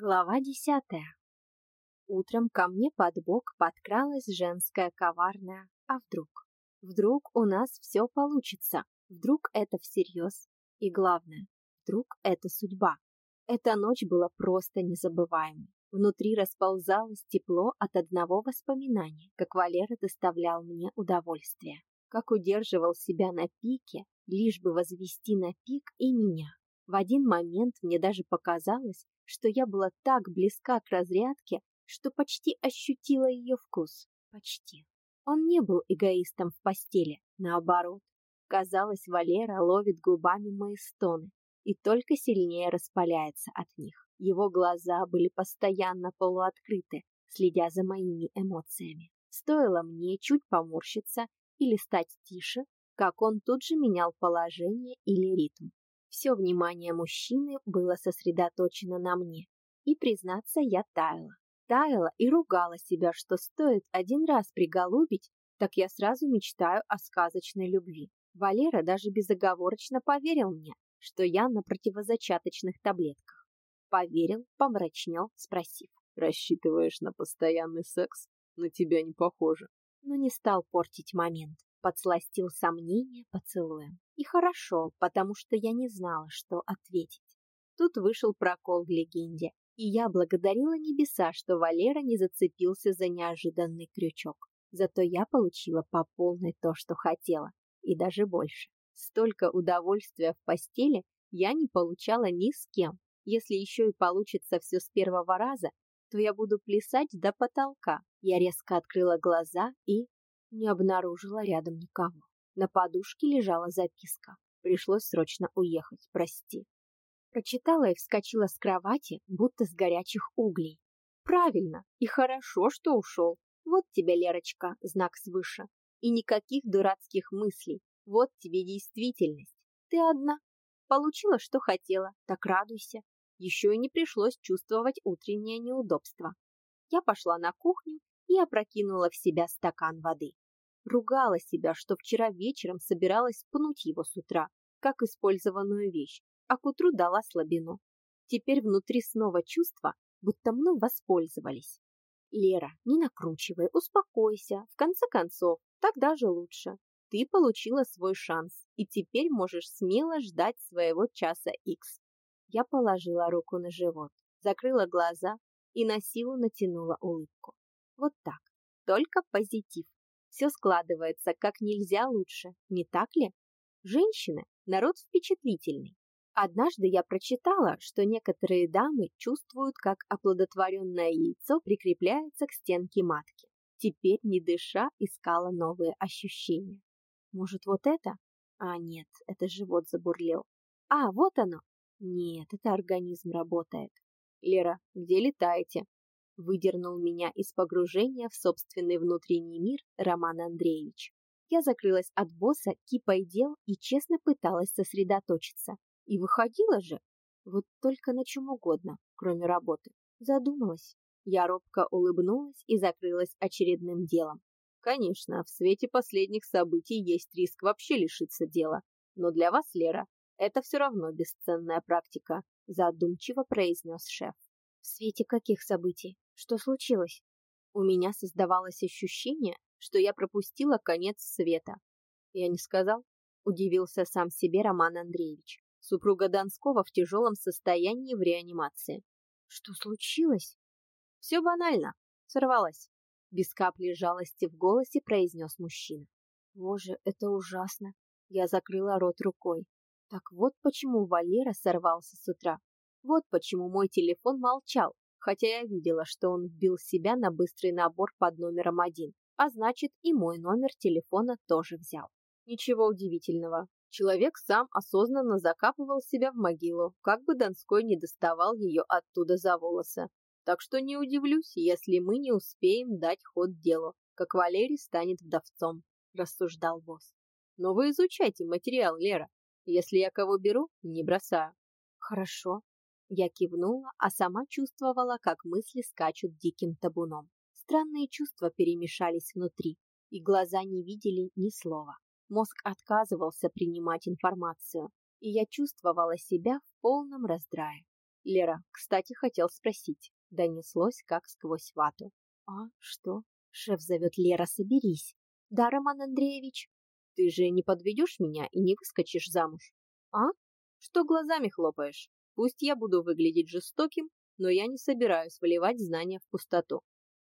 Глава десятая. Утром ко мне под бок подкралась женская коварная «А вдруг?» Вдруг у нас все получится, вдруг это всерьез. И главное, вдруг это судьба. Эта ночь была просто незабываемой. Внутри расползалось тепло от одного воспоминания, как Валера доставлял мне удовольствие. Как удерживал себя на пике, лишь бы возвести на пик и меня. В один момент мне даже показалось, что я была так близка к разрядке, что почти ощутила ее вкус. Почти. Он не был эгоистом в постели, наоборот. Казалось, Валера ловит губами мои стоны и только сильнее распаляется от них. Его глаза были постоянно полуоткрыты, следя за моими эмоциями. Стоило мне чуть поморщиться или стать тише, как он тут же менял положение или ритм. Все внимание мужчины было сосредоточено на мне. И, признаться, я таяла. Таяла и ругала себя, что стоит один раз приголубить, так я сразу мечтаю о сказочной любви. Валера даже безоговорочно поверил мне, что я на противозачаточных таблетках. Поверил, помрачнел, спросив. «Рассчитываешь на постоянный секс? На тебя не похоже». Но не стал портить момент подсластил сомнения поцелуем. И хорошо, потому что я не знала, что ответить. Тут вышел прокол в легенде, и я благодарила небеса, что Валера не зацепился за неожиданный крючок. Зато я получила по полной то, что хотела, и даже больше. Столько удовольствия в постели я не получала ни с кем. Если еще и получится все с первого раза, то я буду плясать до потолка. Я резко открыла глаза и не обнаружила рядом никого. На подушке лежала записка. Пришлось срочно уехать, прости. Прочитала и вскочила с кровати, будто с горячих углей. Правильно, и хорошо, что ушел. Вот тебе, Лерочка, знак свыше. И никаких дурацких мыслей. Вот тебе действительность. Ты одна. Получила, что хотела, так радуйся. Еще и не пришлось чувствовать утреннее неудобство. Я пошла на кухню и опрокинула в себя стакан воды. Ругала себя, что вчера вечером собиралась пнуть его с утра, как использованную вещь, а к утру дала слабину. Теперь внутри снова чувство, будто мной воспользовались. Лера, не накручивай, успокойся. В конце концов, так даже лучше. Ты получила свой шанс, и теперь можешь смело ждать своего часа X. Я положила руку на живот, закрыла глаза и на силу натянула улыбку. Вот так. Только позитив. Все складывается как нельзя лучше, не так ли? Женщины – народ впечатлительный. Однажды я прочитала, что некоторые дамы чувствуют, как оплодотворенное яйцо прикрепляется к стенке матки. Теперь, не дыша, искала новые ощущения. Может, вот это? А, нет, это живот забурлил. А, вот оно. Нет, это организм работает. Лера, где летаете? Выдернул меня из погружения в собственный внутренний мир Роман Андреевич. Я закрылась от босса кипой дел и честно пыталась сосредоточиться. И выходила же, вот только на чем угодно, кроме работы. Задумалась. Я робко улыбнулась и закрылась очередным делом. Конечно, в свете последних событий есть риск вообще лишиться дела. Но для вас, Лера, это все равно бесценная практика, задумчиво произнес шеф. В свете каких событий? Что случилось? У меня создавалось ощущение, что я пропустила конец света. Я не сказал, удивился сам себе Роман Андреевич. Супруга Донского в тяжелом состоянии в реанимации. Что случилось? Все банально. Сорвалась. Без капли жалости в голосе произнес мужчина. Боже, это ужасно. Я закрыла рот рукой. Так вот почему Валера сорвался с утра. Вот почему мой телефон молчал, хотя я видела, что он вбил себя на быстрый набор под номером один, а значит и мой номер телефона тоже взял. Ничего удивительного. Человек сам осознанно закапывал себя в могилу, как бы Донской не доставал ее оттуда за волосы. Так что не удивлюсь, если мы не успеем дать ход делу, как Валерий станет вдовцом, рассуждал босс. Но вы изучайте материал, Лера. Если я кого беру, не бросаю. Хорошо, я кивнула, а сама чувствовала, как мысли скачут диким табуном. Странные чувства перемешались внутри, и глаза не видели ни слова. Мозг отказывался принимать информацию, и я чувствовала себя в полном раздрае. Лера, кстати, хотел спросить. Донеслось, как сквозь вату. А, что? Шеф зовет Лера, соберись. Да, Роман Андреевич? Ты же не подведешь меня и не выскочишь замуж? А? Что глазами хлопаешь? Пусть я буду выглядеть жестоким, но я не собираюсь выливать знания в пустоту.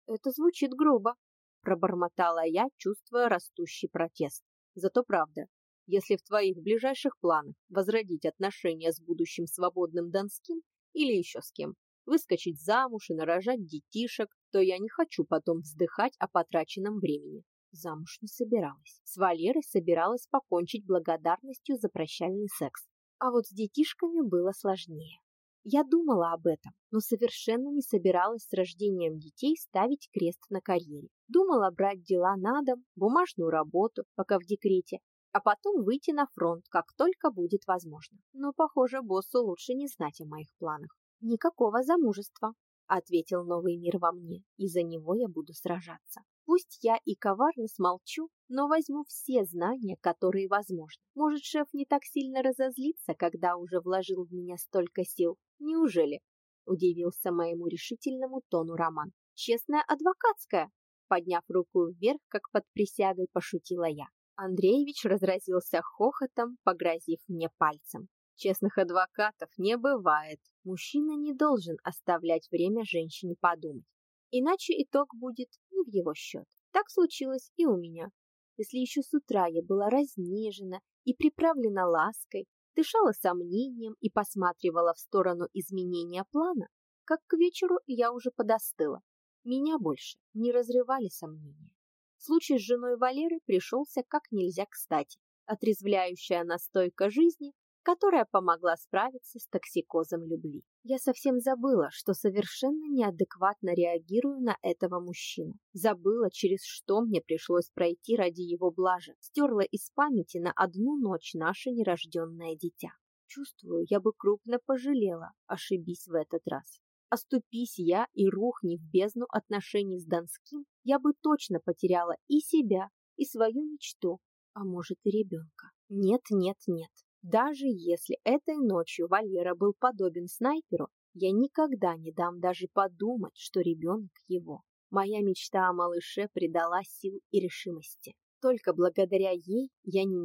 Это звучит грубо, пробормотала я, чувствуя растущий протест. Зато правда, если в твоих ближайших планах возродить отношения с будущим свободным Донским или еще с кем, выскочить замуж и нарожать детишек, то я не хочу потом вздыхать о потраченном времени. Замуж не собиралась. С Валерой собиралась покончить благодарностью за прощальный секс. А вот с детишками было сложнее. Я думала об этом, но совершенно не собиралась с рождением детей ставить крест на карьере. Думала брать дела на дом, бумажную работу, пока в декрете, а потом выйти на фронт, как только будет возможно. Но, похоже, боссу лучше не знать о моих планах. Никакого замужества, ответил новый мир во мне, и за него я буду сражаться. Пусть я и коварно смолчу, но возьму все знания, которые возможны. Может, шеф не так сильно разозлится, когда уже вложил в меня столько сил? Неужели? Удивился моему решительному тону Роман. Честная адвокатская. Подняв руку вверх, как под присягой, пошутила я. Андреевич разразился хохотом, погрозив мне пальцем. Честных адвокатов не бывает. Мужчина не должен оставлять время женщине подумать. Иначе итог будет не в его счет. Так случилось и у меня. Если еще с утра я была разнежена и приправлена лаской, дышала сомнением и посматривала в сторону изменения плана, как к вечеру я уже подостыла. Меня больше не разрывали сомнения. Случай с женой Валеры пришелся как нельзя кстати. Отрезвляющая настойка жизни которая помогла справиться с токсикозом любви. Я совсем забыла, что совершенно неадекватно реагирую на этого мужчину. Забыла, через что мне пришлось пройти ради его блажи. Стерла из памяти на одну ночь наше нерожденное дитя. Чувствую, я бы крупно пожалела, ошибись в этот раз. Оступись я и рухни в бездну отношений с Донским, я бы точно потеряла и себя, и свою мечту, а может и ребенка. Нет, нет, нет. Даже если этой ночью Валера был подобен снайперу, я никогда не дам даже подумать, что ребенок его. Моя мечта о малыше придала сил и решимости. Только благодаря ей я не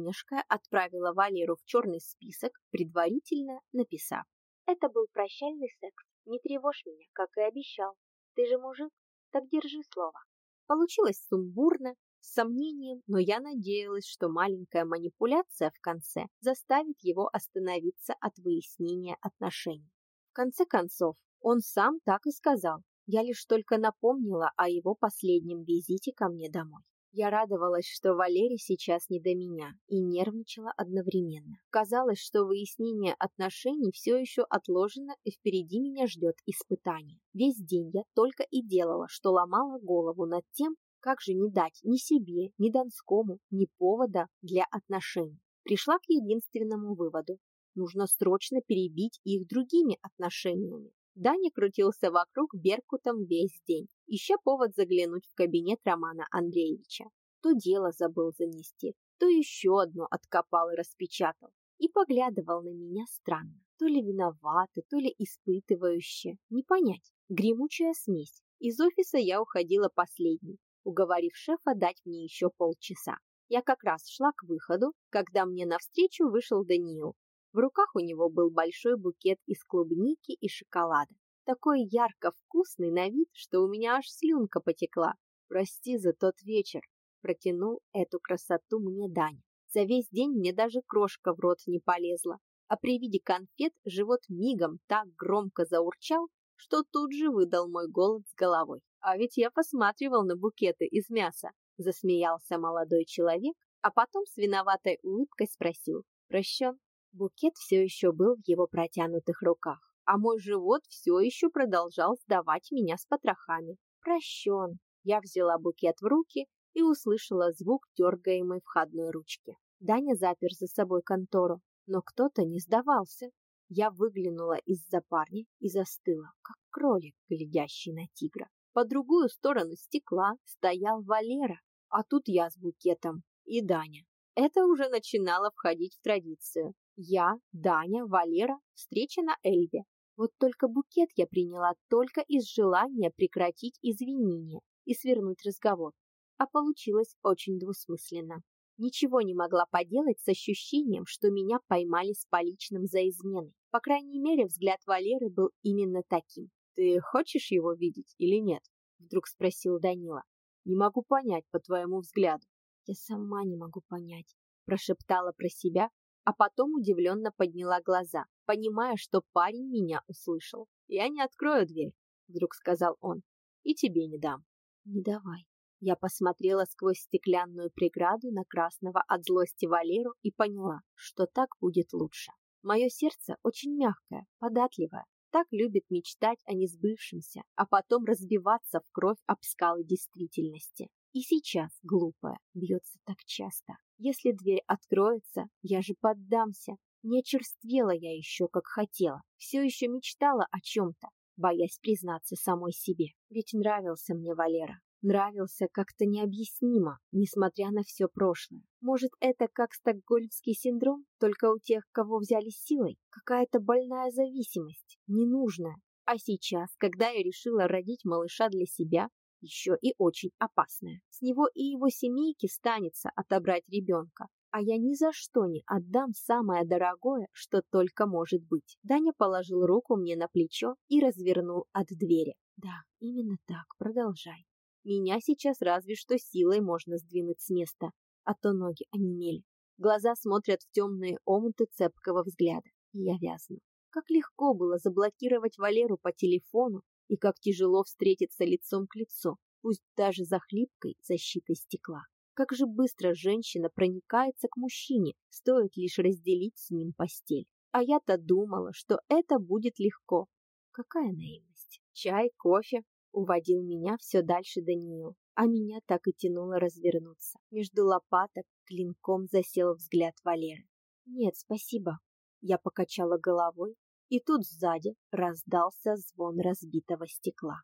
отправила Валеру в черный список, предварительно написав. Это был прощальный секс. Не тревожь меня, как и обещал. Ты же мужик, так держи слово. Получилось сумбурно, с сомнением, но я надеялась, что маленькая манипуляция в конце заставит его остановиться от выяснения отношений. В конце концов, он сам так и сказал. Я лишь только напомнила о его последнем визите ко мне домой. Я радовалась, что Валерий сейчас не до меня, и нервничала одновременно. Казалось, что выяснение отношений все еще отложено, и впереди меня ждет испытание. Весь день я только и делала, что ломала голову над тем, как же не дать ни себе, ни Донскому, ни повода для отношений? Пришла к единственному выводу. Нужно срочно перебить их другими отношениями. Даня крутился вокруг Беркутом весь день, ища повод заглянуть в кабинет Романа Андреевича. То дело забыл занести, то еще одно откопал и распечатал. И поглядывал на меня странно. То ли виноваты, то ли испытывающе. Не понять. Гремучая смесь. Из офиса я уходила последней, уговорив шефа дать мне еще полчаса. Я как раз шла к выходу, когда мне навстречу вышел Даниил. В руках у него был большой букет из клубники и шоколада. Такой ярко вкусный на вид, что у меня аж слюнка потекла. Прости за тот вечер, протянул эту красоту мне Даня. За весь день мне даже крошка в рот не полезла, а при виде конфет живот мигом так громко заурчал, что тут же выдал мой голод с головой. А ведь я посматривал на букеты из мяса, засмеялся молодой человек, а потом с виноватой улыбкой спросил: "Прощен?" Букет все еще был в его протянутых руках, а мой живот все еще продолжал сдавать меня с потрохами. Прощен. Я взяла букет в руки и услышала звук дергаемой входной ручки. Даня запер за собой контору, но кто-то не сдавался. Я выглянула из-за парня и застыла, как кролик, глядящий на тигра. По другую сторону стекла стоял Валера, а тут я с букетом и Даня. Это уже начинало входить в традицию. Я, Даня, Валера, встреча на Эльве. Вот только букет я приняла только из желания прекратить извинения и свернуть разговор. А получилось очень двусмысленно. Ничего не могла поделать с ощущением, что меня поймали с поличным за изменой. По крайней мере, взгляд Валеры был именно таким. «Ты хочешь его видеть или нет?» — вдруг спросил Данила. «Не могу понять по твоему взгляду». «Я сама не могу понять», — прошептала про себя, а потом удивленно подняла глаза, понимая, что парень меня услышал. «Я не открою дверь», — вдруг сказал он, — «и тебе не дам». «Не давай». Я посмотрела сквозь стеклянную преграду на красного от злости Валеру и поняла, что так будет лучше. Мое сердце очень мягкое, податливое, так любит мечтать о несбывшемся, а потом разбиваться в кровь об скалы действительности. И сейчас, глупая, бьется так часто. Если дверь откроется, я же поддамся. Не очерствела я еще, как хотела. Все еще мечтала о чем-то, боясь признаться самой себе. Ведь нравился мне Валера нравился как-то необъяснимо, несмотря на все прошлое. Может, это как стокгольмский синдром, только у тех, кого взяли силой? Какая-то больная зависимость, ненужная. А сейчас, когда я решила родить малыша для себя, еще и очень опасная. С него и его семейки станется отобрать ребенка, а я ни за что не отдам самое дорогое, что только может быть. Даня положил руку мне на плечо и развернул от двери. Да, именно так, продолжай. Меня сейчас разве что силой можно сдвинуть с места, а то ноги онемели. Глаза смотрят в темные омуты цепкого взгляда, и я вязну. Как легко было заблокировать Валеру по телефону, и как тяжело встретиться лицом к лицу, пусть даже за хлипкой защитой стекла. Как же быстро женщина проникается к мужчине, стоит лишь разделить с ним постель. А я-то думала, что это будет легко. Какая наивность. Чай, кофе, Уводил меня все дальше Даниил, а меня так и тянуло развернуться. Между лопаток клинком засел взгляд Валеры. «Нет, спасибо». Я покачала головой, и тут сзади раздался звон разбитого стекла.